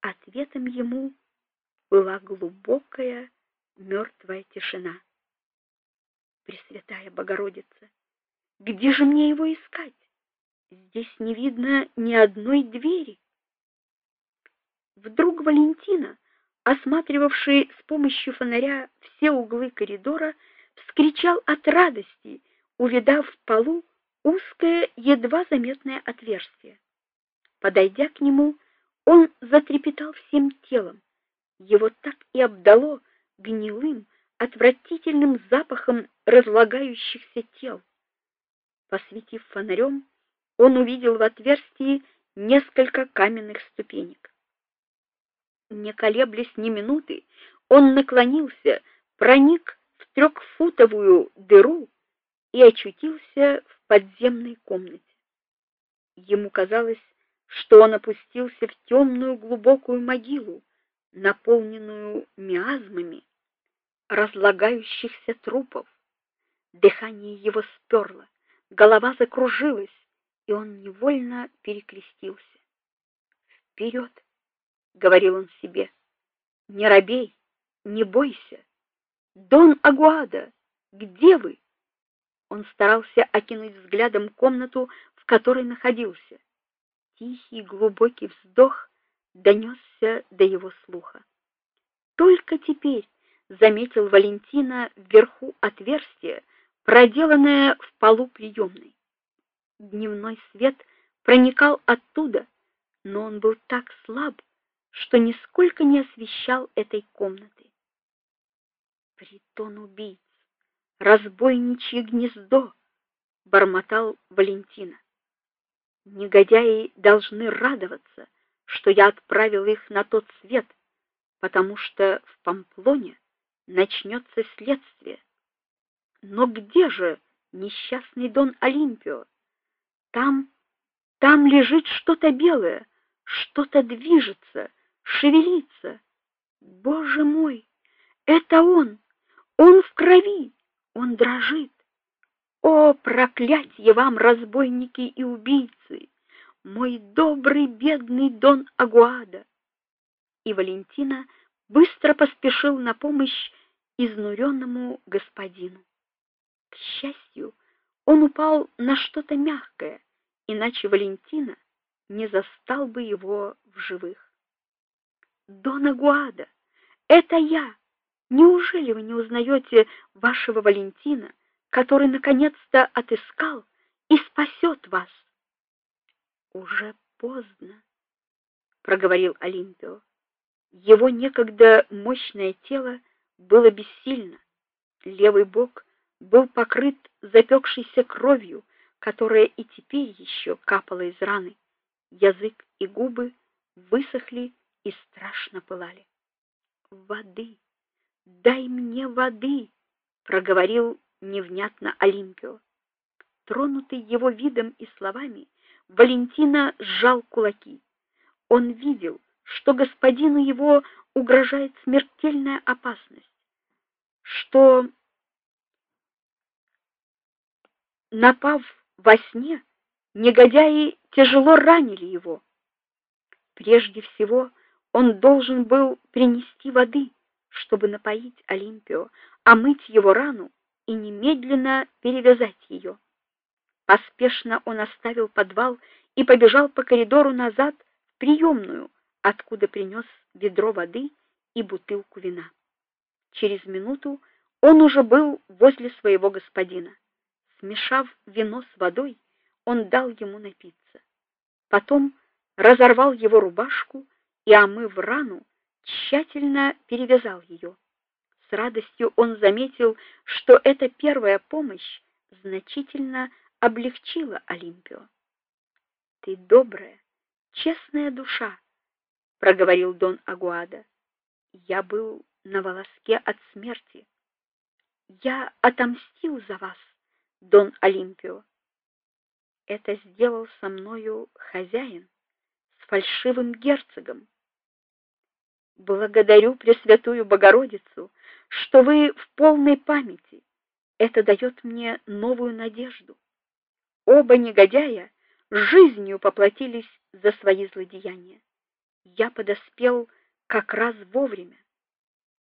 Ответом ему была глубокая мертвая тишина. Пресвятая Богородица, где же мне его искать? Здесь не видно ни одной двери. Вдруг Валентина, осматривавший с помощью фонаря все углы коридора, вскричал от радости, увидав в полу узкое, едва заметное отверстие. Подойдя к нему, он затрепетал всем телом. Его так и обдало гнилым, отвратительным запахом разлагающихся тел. Посветив фонарем, он увидел в отверстии несколько каменных ступенек. Не колеблясь ни минуты, он наклонился, проник в трехфутовую дыру и очутился в подземной комнате. Ему казалось, что он опустился в темную глубокую могилу, наполненную миазмами разлагающихся трупов. Дыхание его сперло, голова закружилась, и он невольно перекрестился. «Вперед!» — говорил он себе. Не робей, не бойся. Дон Агуада, где вы? Он старался окинуть взглядом комнату, в которой находился. Тихий глубокий вздох донесся до его слуха. Только теперь заметил Валентина вверху отверстие, проделанное в полу приемной. Дневной свет проникал оттуда, но он был так слаб, что нисколько не освещал этой комнаты. Притон убийц, разбойничье гнездо, бормотал Валентина. Негодяи должны радоваться, что я отправил их на тот свет, потому что в Памплоне начнется следствие. Но где же несчастный Дон Олимпио? Там, там лежит что-то белое, что-то движется, шевелится. Боже мой, это он. Он в крови, он дрожит. О, проклятье вам, разбойники и убийцы, мой добрый бедный Дон Агуада. И Валентина быстро поспешил на помощь изнуренному господину. К счастью, он упал на что-то мягкое, иначе Валентина не застал бы его в живых. Дона Гуада, это я. Неужели вы не узнаете вашего Валентина, который наконец-то отыскал и спасет вас? Уже поздно, проговорил Олимпио. Его некогда мощное тело было бессильно. Левый бок был покрыт запекшейся кровью, которая и теперь еще капала из раны. Язык и губы высохли и страшно пылали. "Воды! Дай мне воды", проговорил невнятно Олимпио. Тронутый его видом и словами, Валентина сжал кулаки. Он видел, что господину его угрожает смертельная опасность, что напав во сне, негодяи тяжело ранили его. Прежде всего, он должен был принести воды, чтобы напоить Олимпио, омыть его рану и немедленно перевязать ее. Поспешно он оставил подвал и побежал по коридору назад в приемную, откуда принес ведро воды и бутылку вина. Через минуту он уже был возле своего господина. Смешав вино с водой, он дал ему напиться. Потом разорвал его рубашку и, омыв рану, тщательно перевязал ее. С радостью он заметил, что эта первая помощь значительно облегчила Олимпио. Ты добрая, честная душа, проговорил Дон Агуада. Я был на волоске от смерти. Я отомстил за вас, Дон Олимпио. Это сделал со мною хозяин с фальшивым герцогом. Благодарю Пресвятую Богородицу, что вы в полной памяти. Это дает мне новую надежду. Оба негодяя жизнью поплатились за свои злодеяния. я подоспел как раз вовремя.